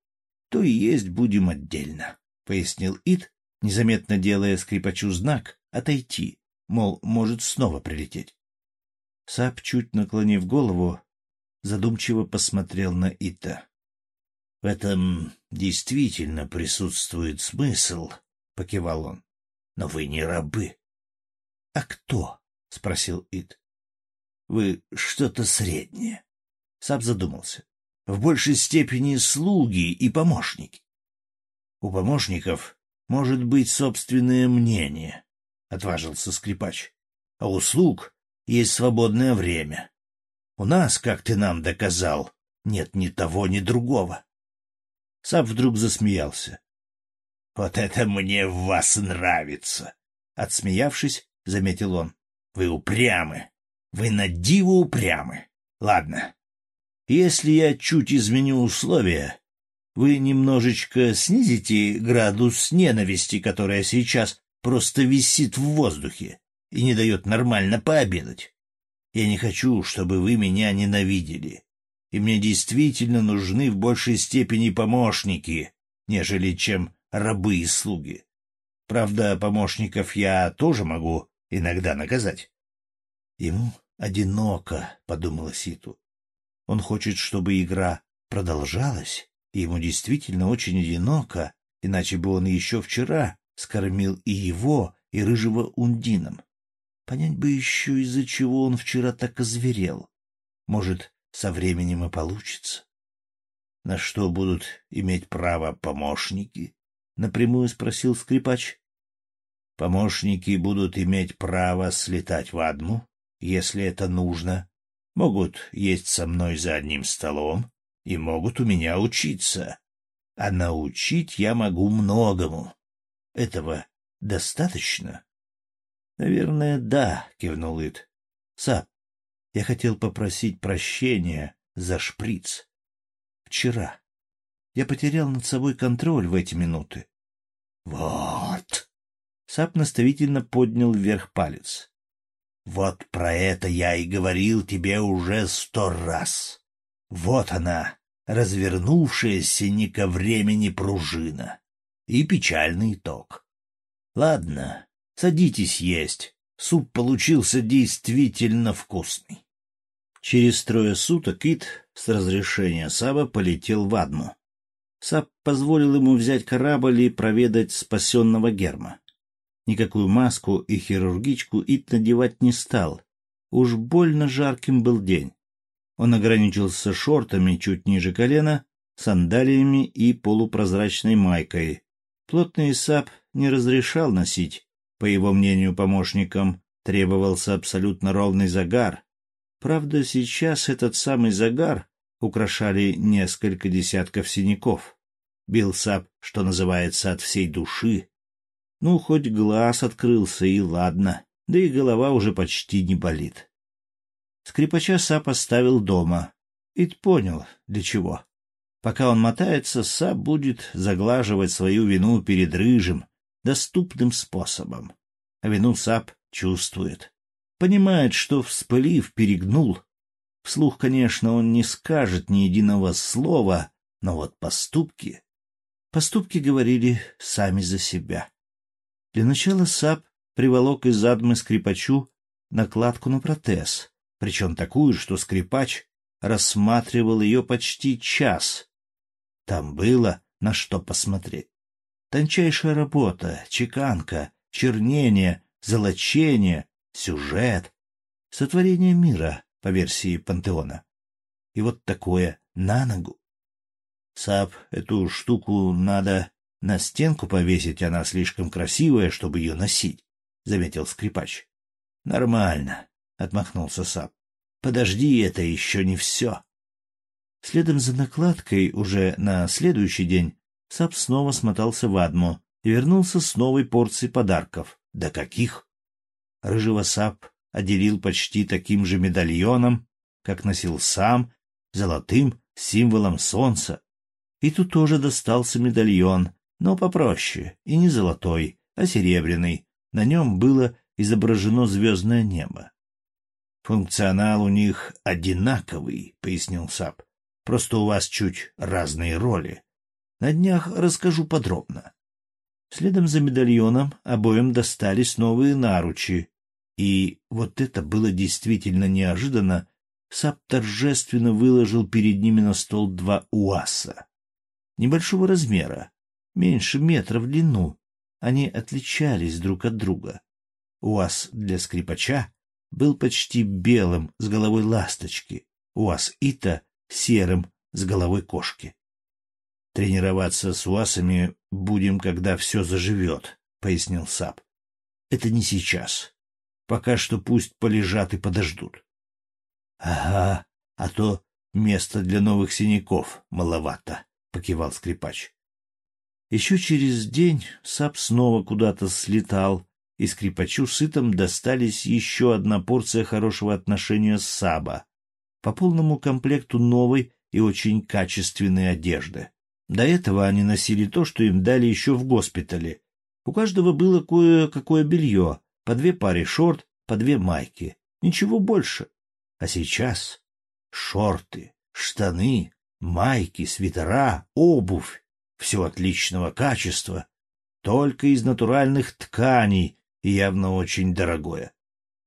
то и есть будем отдельно, — пояснил Ид, незаметно делая скрипачу знак «отойти», мол, может снова прилететь. Сап, чуть наклонив голову, задумчиво посмотрел на Ита. — В этом действительно присутствует смысл, — покивал он. — Но вы не рабы. «А кто?» — спросил Ид. «Вы что-то среднее». Саб задумался. «В большей степени слуги и помощники». «У помощников может быть собственное мнение», — отважился скрипач. «А у слуг есть свободное время. У нас, как ты нам доказал, нет ни того, ни другого». Саб вдруг засмеялся. «Вот это мне в вас нравится!» Отсмеявшись, — заметил он. — Вы упрямы. Вы на диво упрямы. Ладно. Если я чуть изменю условия, вы немножечко снизите градус ненависти, которая сейчас просто висит в воздухе и не дает нормально пообедать. Я не хочу, чтобы вы меня ненавидели. И мне действительно нужны в большей степени помощники, нежели чем рабы и слуги. Правда, помощников я тоже могу иногда наказать. Ему одиноко, — подумала Ситу. Он хочет, чтобы игра продолжалась, и ему действительно очень одиноко, иначе бы он еще вчера скормил и его, и рыжего ундином. Понять бы еще, из-за чего он вчера так озверел. Может, со временем и получится. На что будут иметь право помощники? — напрямую спросил скрипач. — Помощники будут иметь право слетать в Адму, если это нужно. Могут есть со мной за одним столом и могут у меня учиться. А научить я могу многому. Этого достаточно? — Наверное, да, — кивнул Ит. — Сап, я хотел попросить прощения за шприц. Вчера. Я потерял над собой контроль в эти минуты. Вот. Сап наставительно поднял вверх палец. Вот про это я и говорил тебе уже сто раз. Вот она, развернувшаяся не ко времени пружина. И печальный итог. Ладно, садитесь есть. Суп получился действительно вкусный. Через трое суток Ит с разрешения Саба полетел в Адму. Саб позволил ему взять корабль и проведать спасенного Герма. Никакую маску и хирургичку Ит надевать не стал. Уж больно жарким был день. Он ограничился шортами чуть ниже колена, сандалиями и полупрозрачной майкой. Плотный Саб не разрешал носить. По его мнению помощникам требовался абсолютно ровный загар. Правда, сейчас этот самый загар украшали несколько десятков синяков. Бил Сап, что называется, от всей души. Ну, хоть глаз открылся, и ладно, да и голова уже почти не болит. Скрипача Сап оставил дома. Ид понял, для чего. Пока он мотается, Сап будет заглаживать свою вину перед Рыжим доступным способом. А вину Сап чувствует. Понимает, что, вспылив, перегнул, Вслух, конечно, он не скажет ни единого слова, но вот поступки... Поступки говорили сами за себя. Для начала Сап приволок из Адмы скрипачу накладку на протез, причем такую, что скрипач рассматривал ее почти час. Там было на что посмотреть. Тончайшая работа, чеканка, чернение, золочение, сюжет, сотворение мира, по версии пантеона. И вот такое на ногу. Сап, эту штуку надо на стенку повесить, она слишком красивая, чтобы ее носить, — заметил скрипач. — Нормально, — отмахнулся Сап. — Подожди, это еще не все. Следом за накладкой уже на следующий день Сап снова смотался в Адму и вернулся с новой порцией подарков. Да каких! Рыжего Сап отделил почти таким же медальоном, как носил сам, золотым символом солнца. И тут тоже достался медальон, но попроще, и не золотой, а серебряный. На нем было изображено звездное небо. «Функционал у них одинаковый», — пояснил Сап. «Просто у вас чуть разные роли. На днях расскажу подробно». Следом за медальоном обоим достались новые наручи, и вот это было действительно неожиданно. Сап торжественно выложил перед ними на стол два уаса. Небольшого размера, меньше метра в длину. Они отличались друг от друга. УАЗ для скрипача был почти белым с головой ласточки, УАЗ Ита — серым с головой кошки. «Тренироваться с УАЗами будем, когда все заживет», — пояснил Сап. «Это не сейчас. Пока что пусть полежат и подождут. — Ага, а то места для новых синяков маловато, — покивал скрипач. Еще через день Сап снова куда-то слетал, и скрипачу сытом достались еще одна порция хорошего отношения с Саба. по полному комплекту новой и очень качественной одежды. До этого они носили то, что им дали еще в госпитале. У каждого было кое-какое белье, по две пары шорт, по две майки. Ничего больше. А сейчас шорты, штаны, майки, свитера, обувь. Все отличного качества. Только из натуральных тканей и явно очень дорогое.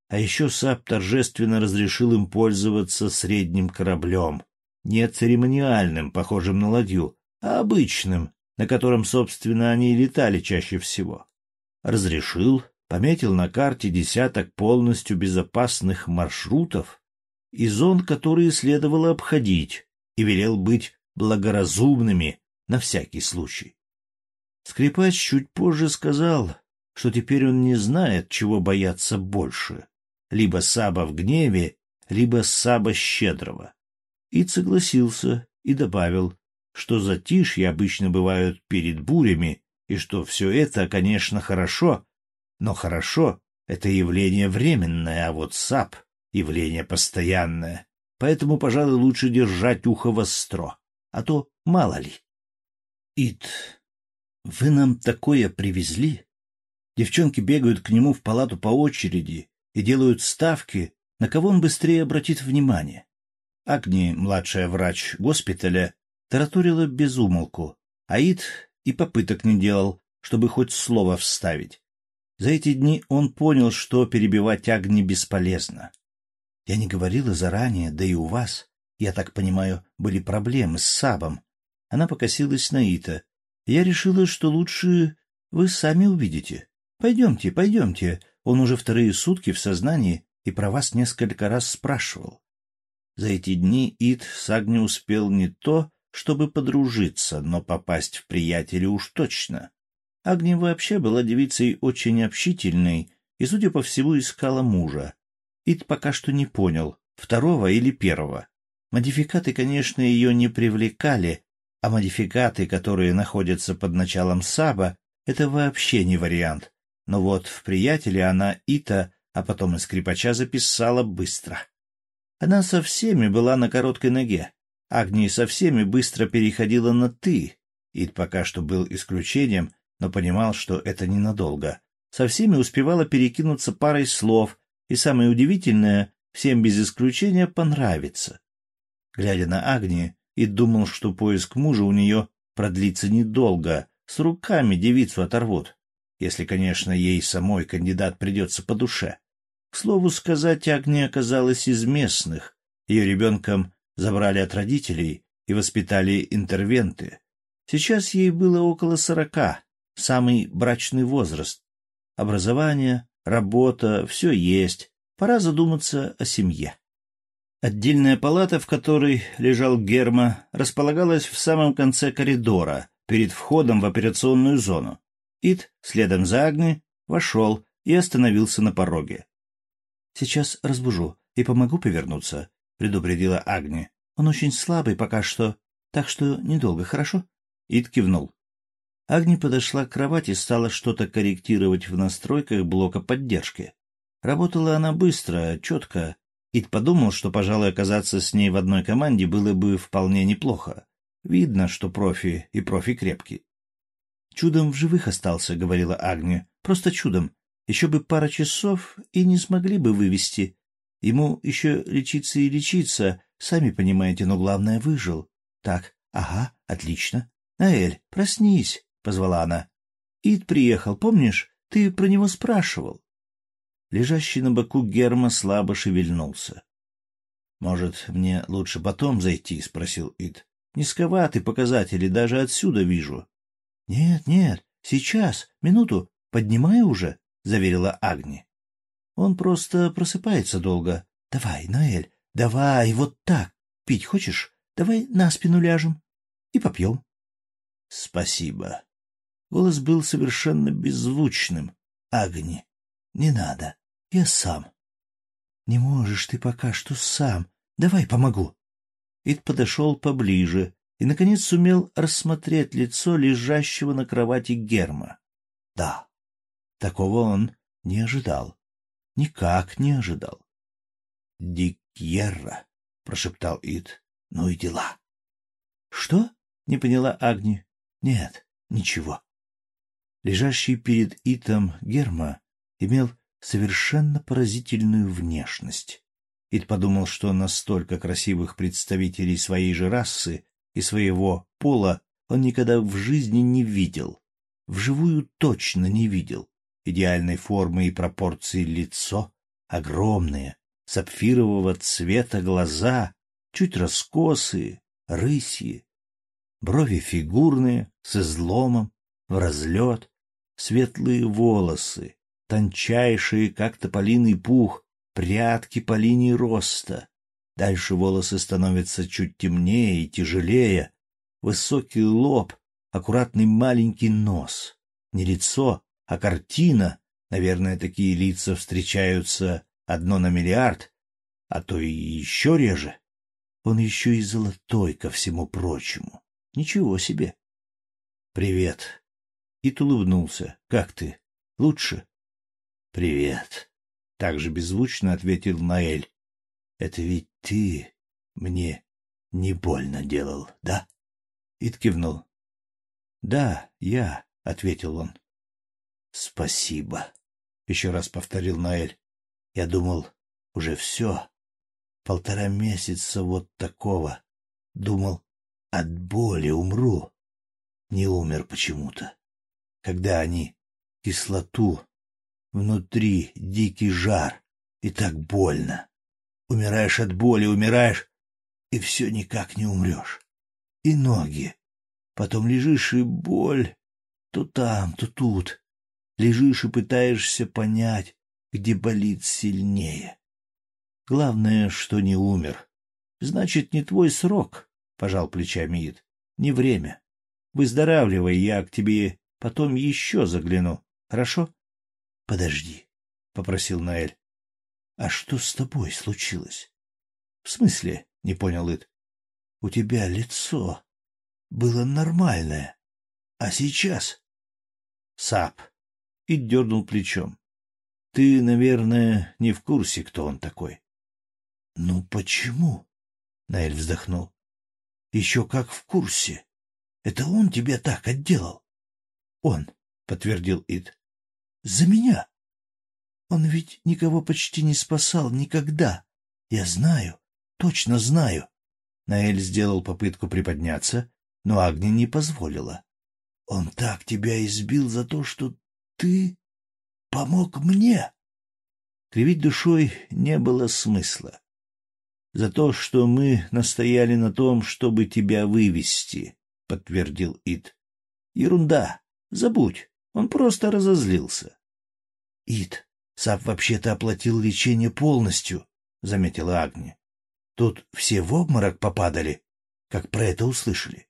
А еще САП торжественно разрешил им пользоваться средним кораблем. Не церемониальным, похожим на ладью, а обычным, на котором, собственно, они и летали чаще всего. Разрешил, пометил на карте десяток полностью безопасных маршрутов и зон, которые следовало обходить, и велел быть благоразумными на всякий случай. Скрипач чуть позже сказал, что теперь он не знает, чего бояться больше — либо Саба в гневе, либо Саба щедрого. И согласился и добавил, что затишье обычно бывают перед бурями, и что все это, конечно, хорошо, но хорошо — это явление временное, а вот САП — явление постоянное. Поэтому, пожалуй, лучше держать ухо востро, а то мало ли. Ит, вы нам такое привезли? Девчонки бегают к нему в палату по очереди и делают ставки, на кого он быстрее обратит внимание. Агни, младшая врач госпиталя, тараторила без умолку, а Ид и попыток не делал, чтобы хоть слово вставить. За эти дни он понял, что перебивать Агни бесполезно. Я не говорила заранее, да и у вас, я так понимаю, были проблемы с Сабом. Она покосилась на Ита. Я решила, что лучше вы сами увидите. Пойдемте, пойдемте. Он уже вторые сутки в сознании и про вас несколько раз спрашивал. За эти дни Ит с Агни успел не то, чтобы подружиться, но попасть в приятеля уж точно. Агни вообще была девицей очень общительной и, судя по всему, искала мужа. Ид пока что не понял, второго или первого. Модификаты, конечно, ее не привлекали, а модификаты, которые находятся под началом Саба, это вообще не вариант. Но вот в приятеле она Ита, а потом и скрипача записала быстро. Она со всеми была на короткой ноге, Агния со всеми быстро переходила на «ты». Ид пока что был исключением, но понимал, что это ненадолго. Со всеми успевала перекинуться парой слов, и самое удивительное, всем без исключения понравится. Глядя на Агни, Ид думал, что поиск мужа у нее продлится недолго, с руками девицу оторвут, если, конечно, ей самой кандидат придется по душе. К слову сказать, Агния оказалась из местных. Ее ребенком забрали от родителей и воспитали интервенты. Сейчас ей было около сорока, самый брачный возраст. Образование, работа, все есть. Пора задуматься о семье. Отдельная палата, в которой лежал Герма, располагалась в самом конце коридора, перед входом в операционную зону. Ит, следом за Агни, вошел и остановился на пороге. — Сейчас разбужу и помогу повернуться, предупредила Агни. Он очень слабый пока что, так что недолго, хорошо? Ид кивнул. Агни подошла к кровати и стала что-то корректировать в настройках блока поддержки. Работала она быстро, четко. Ид подумал, что, пожалуй, оказаться с ней в одной команде было бы вполне неплохо. Видно, что профи и профи крепкий. «Чудом в живых остался», — говорила Агни. «Просто чудом. Еще бы пара часов, и не смогли бы вывести. Ему еще лечиться и лечиться, сами понимаете, но главное — выжил. Так, ага, отлично. Наэль, проснись, — позвала она. Ид приехал, помнишь? Ты про него спрашивал. Лежащий на боку Герма слабо шевельнулся. — Может, мне лучше потом зайти? — спросил Ид. — Низковаты показатели, даже отсюда вижу. — Нет, нет, сейчас, минуту, поднимай уже, — заверила Агни. Он просто просыпается долго. Давай, Наэль, давай, вот так. Пить хочешь? Давай на спину ляжем и попьем. Спасибо. Голос был совершенно беззвучным. Агни, не надо, я сам. Не можешь ты пока что сам. Давай помогу. Ид подошел поближе и, наконец, сумел рассмотреть лицо лежащего на кровати Герма. Да, такого он не ожидал. Никак не ожидал. Дикьерра. прошептал Ит. Ну и дела. Что? Не поняла Агни. Нет, ничего. Лежащий перед Итом Герма имел совершенно поразительную внешность. Ит подумал, что настолько красивых представителей своей же расы и своего пола он никогда в жизни не видел. Вживую точно не видел. Идеальной формы и пропорции лицо, огромные, сапфирового цвета глаза, чуть раскосые, рысьи, брови фигурные, с изломом, в разлет, светлые волосы, тончайшие, как тополиный пух, прядки по линии роста. Дальше волосы становятся чуть темнее и тяжелее, высокий лоб, аккуратный маленький нос. Не лицо, а картина. Наверное, такие лица встречаются одно на миллиард, а то и еще реже. Он еще и золотой ко всему прочему. Ничего себе. — Привет. Ит улыбнулся. — Как ты? Лучше? — Привет. Так же беззвучно ответил Наэль. — Это ведь ты мне не больно делал, да? Ит кивнул. — Да, я, — ответил он. — Спасибо, — еще раз повторил Наэль. — Я думал, уже все. Полтора месяца вот такого. Думал, от боли умру. Не умер почему-то. Когда они кислоту, внутри дикий жар, и так больно. Умираешь от боли, умираешь, и все никак не умрешь. И ноги. Потом лежишь, и боль то там, то тут. Лежишь и пытаешься понять, где болит сильнее. Главное, что не умер. Значит, не твой срок, — пожал плечами Ид. Не время. Выздоравливай, я к тебе потом еще загляну. Хорошо? Подожди, — попросил Наэль. А что с тобой случилось? В смысле? — не понял Ид. У тебя лицо было нормальное, а сейчас... Сап. И дернул плечом. Ты, наверное, не в курсе, кто он такой. — Ну почему? — Наэль вздохнул. — Еще как в курсе. Это он тебя так отделал? — Он, — подтвердил Ид. — За меня. Он ведь никого почти не спасал никогда. Я знаю, точно знаю. Наэль сделал попытку приподняться, но Агни не позволила. Он так тебя избил за то, что ты помог мне. Кривить душой не было смысла. За то, что мы настояли на том, чтобы тебя вывести, — подтвердил Ид. Ерунда. Забудь. Он просто разозлился. Ид, Сап вообще-то оплатил лечение полностью, — заметила Агни. Тут все в обморок попадали, как про это услышали.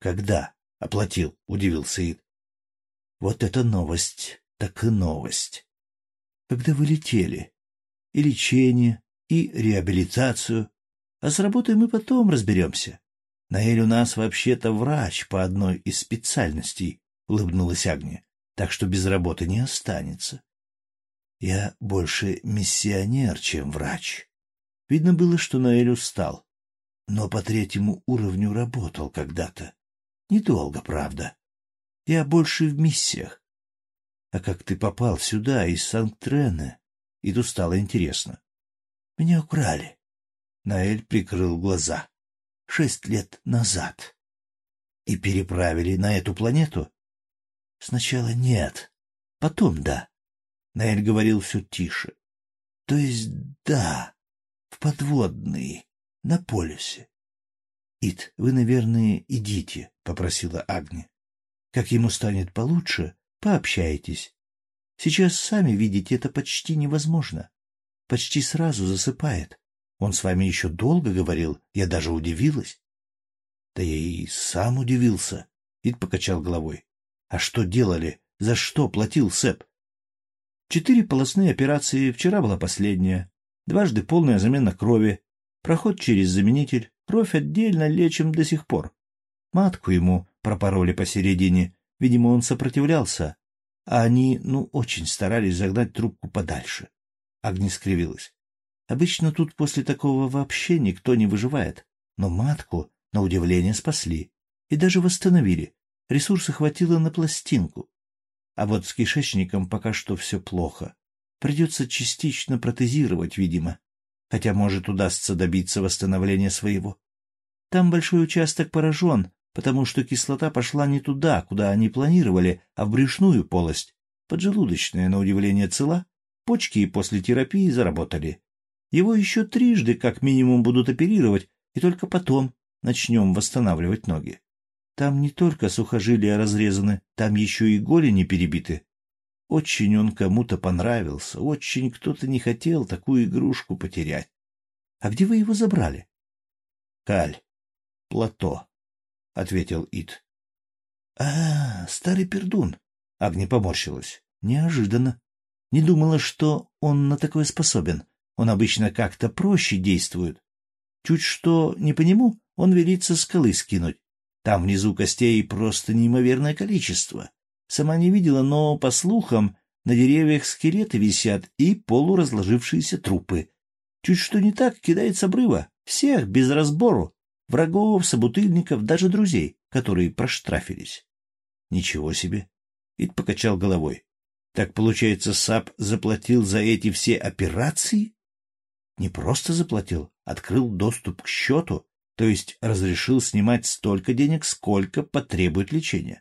Когда оплатил? — удивился Ид. Вот это новость, так и новость. Когда вы летели. И лечение, и реабилитацию. А с работой мы потом разберемся. Наэль у нас вообще-то врач по одной из специальностей, — улыбнулась Агния, — так что без работы не останется. Я больше миссионер, чем врач. Видно было, что Наэль устал, но по третьему уровню работал когда-то. Недолго, правда. Я больше в миссиях. А как ты попал сюда, из Санктрена? И тут стало интересно. Меня украли. Наэль прикрыл глаза. Шесть лет назад. И переправили на эту планету? Сначала нет. Потом да. Наэль говорил все тише. То есть да, в подводный, на полюсе. Ит, вы, наверное, идите, — попросила Агни. Как ему станет получше, пообщайтесь. Сейчас, сами видите, это почти невозможно. Почти сразу засыпает. Он с вами еще долго говорил, я даже удивилась. Да я и сам удивился. Ид покачал головой. А что делали? За что платил Сэп? Четыре полостные операции, вчера была последняя. Дважды полная замена крови, проход через заменитель, Кровь отдельно лечим до сих пор. Матку ему пропороли посередине, видимо, он сопротивлялся, а они, ну, очень старались загнать трубку подальше. Агни скривилась. Обычно тут после такого вообще никто не выживает. Но матку, на удивление, спасли. И даже восстановили. Ресурса хватило на пластинку. А вот с кишечником пока что все плохо. Придется частично протезировать, видимо. Хотя, может, удастся добиться восстановления своего. Там большой участок поражен, потому что кислота пошла не туда, куда они планировали, а в брюшную полость. Поджелудочная, на удивление, цела. Почки после терапии заработали. Его еще трижды как минимум будут оперировать, и только потом начнем восстанавливать ноги. Там не только сухожилия разрезаны, там еще и голени перебиты. Очень он кому-то понравился, очень кто-то не хотел такую игрушку потерять. А где вы его забрали? — Каль, плато, — ответил Ит. — А, старый пердун. Агни поморщилась. Неожиданно. Не думала, что он на такое способен. Он обычно как-то проще действует. Чуть что не по нему, он велит скалы скинуть. Там внизу костей просто неимоверное количество. Сама не видела, но, по слухам, на деревьях скелеты висят и полуразложившиеся трупы. Чуть что не так, кидает с обрыва. Всех, без разбору. Врагов, собутыльников, даже друзей, которые проштрафились. Ничего себе. Ит покачал головой. Так, получается, САП заплатил за эти все операции? Не просто заплатил, открыл доступ к счету, то есть разрешил снимать столько денег, сколько потребует лечение.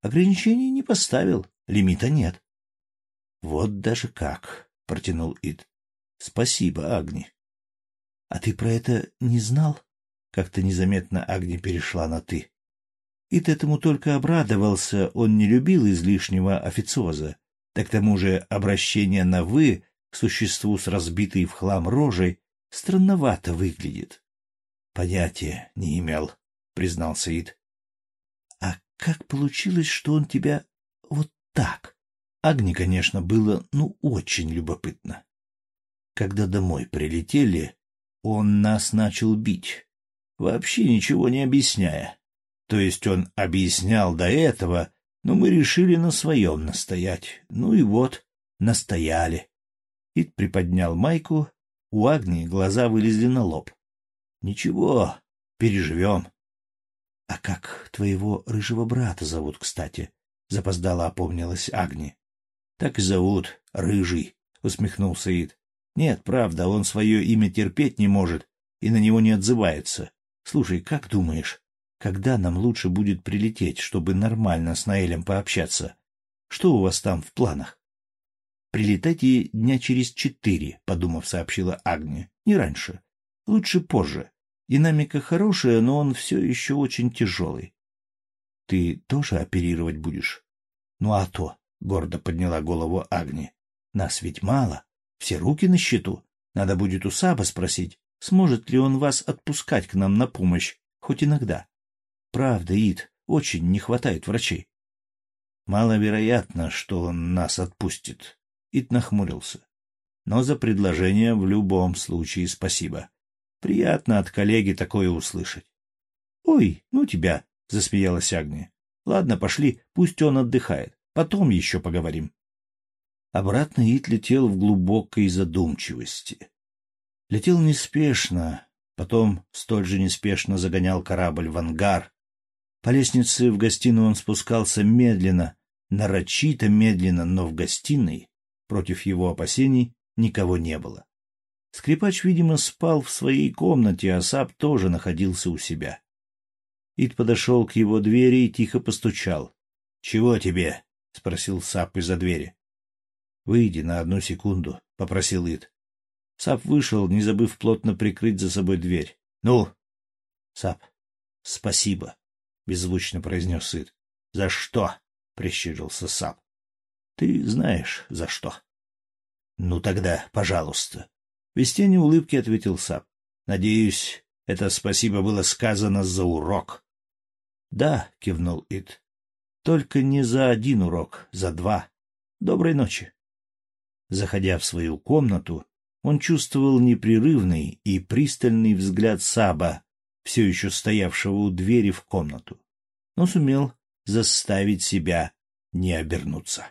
Ограничений не поставил, лимита нет. — Вот даже как, — протянул Ит. — Спасибо, Агни. — А ты про это не знал? Как-то незаметно Агни перешла на «ты». Ид этому только обрадовался, он не любил излишнего официоза. Да к тому же обращение на «вы» к существу с разбитой в хлам рожей странновато выглядит. — Понятия не имел, — признался Ид. — А как получилось, что он тебя вот так? Агни, конечно, было, ну, очень любопытно. Когда домой прилетели, он нас начал бить, вообще ничего не объясняя. То есть он объяснял до этого, но мы решили на своем настоять. Ну и вот, настояли. Ид приподнял майку, у Агнии глаза вылезли на лоб. — Ничего, переживем. — А как твоего рыжего брата зовут, кстати? — запоздала опомнилась Агни. — Так и зовут, Рыжий, — усмехнулся Ид. — Нет, правда, он свое имя терпеть не может и на него не отзывается. Слушай, как думаешь, когда нам лучше будет прилететь, чтобы нормально с Наэлем пообщаться? Что у вас там в планах? — Прилетайте дня через четыре, — подумав, сообщила Агния. — Не раньше. Лучше позже. Динамика хорошая, но он все еще очень тяжелый. — Ты тоже оперировать будешь? — Ну а то, — гордо подняла голову Агни. — Нас ведь мало. Все руки на счету. Надо будет у Саба спросить, сможет ли он вас отпускать к нам на помощь, хоть иногда. Правда, Ид, очень не хватает врачей. Маловероятно, что он нас отпустит. Ид нахмурился. Но за предложение в любом случае спасибо. Приятно от коллеги такое услышать. — Ой, ну тебя, — засмеялась Агния. — Ладно, пошли, пусть он отдыхает. Потом еще поговорим. Обратно Ид летел в глубокой задумчивости. Летел неспешно, потом столь же неспешно загонял корабль в ангар, по лестнице в гостиную он спускался медленно, нарочито медленно, но в гостиной, против его опасений, никого не было. Скрипач, видимо, спал в своей комнате, а Сап тоже находился у себя. Ид подошел к его двери и тихо постучал. — Чего тебе? — спросил Сап из-за двери. — Выйди на одну секунду, — попросил Ид. Сап вышел, не забыв плотно прикрыть за собой дверь. — Ну? — Сап, спасибо. — беззвучно произнес Сыд. — За что? — прищурился Сап. — Ты знаешь, за что. — Ну тогда, пожалуйста. Без тени улыбки ответил Сап. — Надеюсь, это спасибо было сказано за урок. — Да, — кивнул Ид. — Только не за один урок, за два. Доброй ночи. Заходя в свою комнату, он чувствовал непрерывный и пристальный взгляд Саба, все еще стоявшего у двери в комнату, но сумел заставить себя не обернуться.